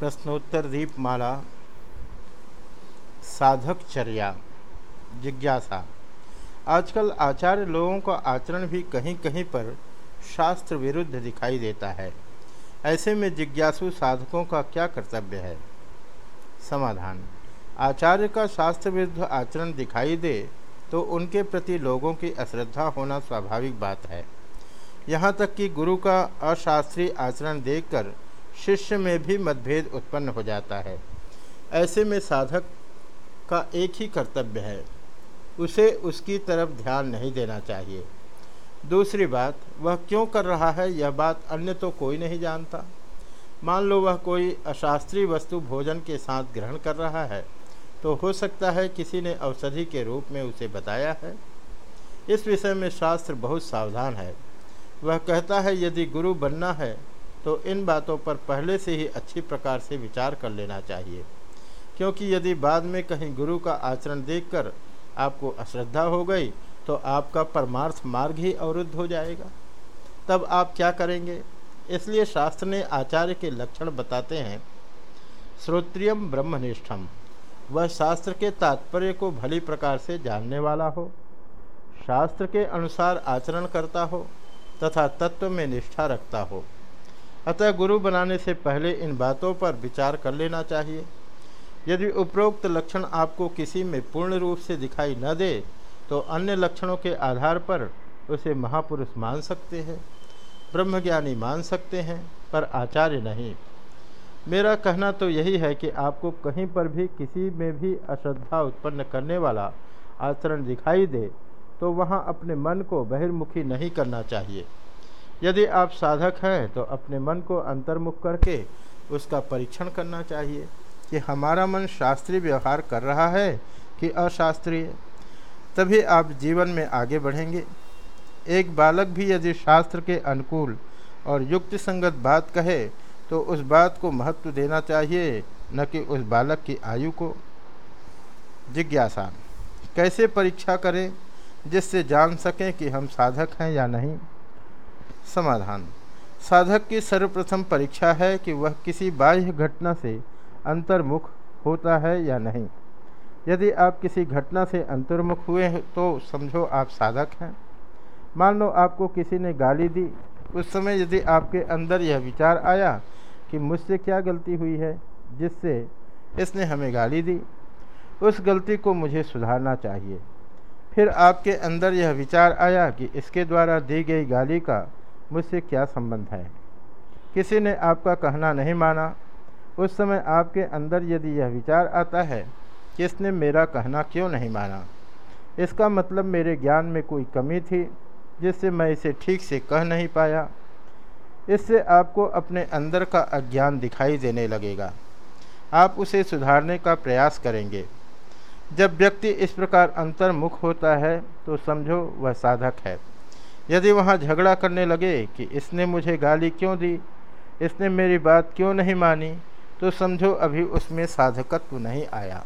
प्रश्नोत्तर दीपमाला साधकचर्या, जिज्ञासा। आजकल आचार्य लोगों का आचरण भी कहीं कहीं पर शास्त्र विरुद्ध दिखाई देता है। ऐसे में जिज्ञासु साधकों का क्या कर्तव्य है? समाधान। आचार्य का शास्त्र विरुद्ध आचरण दिखाई दे तो उनके प्रति लोगों की अश्रद्धा होना स्वाभाविक बात है। यहाँ तक कि गुरु का अशास्त्रीय आचरण देखकर शिष्य में भी मतभेद उत्पन्न हो जाता है। ऐसे में साधक का एक ही कर्तव्य है, उसे उसकी तरफ़ ध्यान नहीं देना चाहिए। दूसरी बात, वह क्यों कर रहा है, यह बात अन्य तो कोई नहीं जानता। मान लो वह कोई अशास्त्रीय वस्तु भोजन के साथ ग्रहण कर रहा है तो हो सकता है किसी ने औषधि के रूप में उसे बताया है। इस विषय में शास्त्र बहुत सावधान है। वह कहता है, यदि गुरु बनना है तो इन बातों पर पहले से ही अच्छी प्रकार से विचार कर लेना चाहिए। क्योंकि यदि बाद में कहीं गुरु का आचरण देखकर आपको अश्रद्धा हो गई तो आपका परमार्थ मार्ग ही अवरुद्ध हो जाएगा। तब आप क्या करेंगे? इसलिए शास्त्र ने आचार्य के लक्षण बताते हैं श्रोत्रियम ब्रह्मनिष्ठम वह शास्त्र के तात्पर्य को भली प्रकार से जानने वाला हो, शास्त्र के अनुसार आचरण करता हो, तथा तत्व में निष्ठा रखता हो। अतः गुरु बनाने से पहले इन बातों पर विचार कर लेना चाहिए। यदि उपरोक्त लक्षण आपको किसी में पूर्ण रूप से दिखाई न दे तो अन्य लक्षणों के आधार पर उसे महापुरुष मान सकते हैं, ब्रह्मज्ञानी मान सकते हैं, पर आचार्य नहीं। मेरा कहना तो यही है कि आपको कहीं पर भी किसी में भी अश्रद्धा उत्पन्न करने वाला आचरण दिखाई दे तो वहाँ अपने मन को बहिर्मुखी नहीं करना चाहिए। यदि आप साधक हैं तो अपने मन को अंतर्मुख करके उसका परीक्षण करना चाहिए कि हमारा मन शास्त्रीय व्यवहार कर रहा है कि अशास्त्रीय। तभी आप जीवन में आगे बढ़ेंगे। एक बालक भी यदि शास्त्र के अनुकूल और युक्त संगत बात कहे तो उस बात को महत्व देना चाहिए, न कि उस बालक की आयु को। जिज्ञासा, कैसे परीक्षा करें, जिससे जान सकें कि हम साधक हैं या नहीं? समाधान। साधक की सर्वप्रथम परीक्षा है कि वह किसी बाह्य घटना से अंतर्मुख होता है या नहीं। यदि आप किसी घटना से अंतर्मुख हुए तो समझो आप साधक हैं। मान लो आपको किसी ने गाली दी। उस समय यदि आपके अंदर यह विचार आया कि मुझसे क्या गलती हुई है, जिससे इसने हमें गाली दी, उस गलती को मुझे सुधारना चाहिए। फिर आपके अंदर यह विचार आया कि इसके द्वारा दी गई गाली का मुझसे क्या संबंध है? किसी ने आपका कहना नहीं माना। उस समय आपके अंदर यदि यह विचार आता है कि इसने मेरा कहना क्यों नहीं माना? इसका मतलब मेरे ज्ञान में कोई कमी थी, जिससे मैं इसे ठीक से कह नहीं पाया। इससे आपको अपने अंदर का अज्ञान दिखाई देने लगेगा। आप उसे सुधारने का प्रयास करेंगे। जब व्यक्ति इस प्रकार अंतर्मुख होता है तो समझो वह साधक है। यदि वहाँ झगड़ा करने लगे कि इसने मुझे गाली क्यों दी, इसने मेरी बात क्यों नहीं मानी तो समझो अभी उसमें साधकत्व नहीं आया।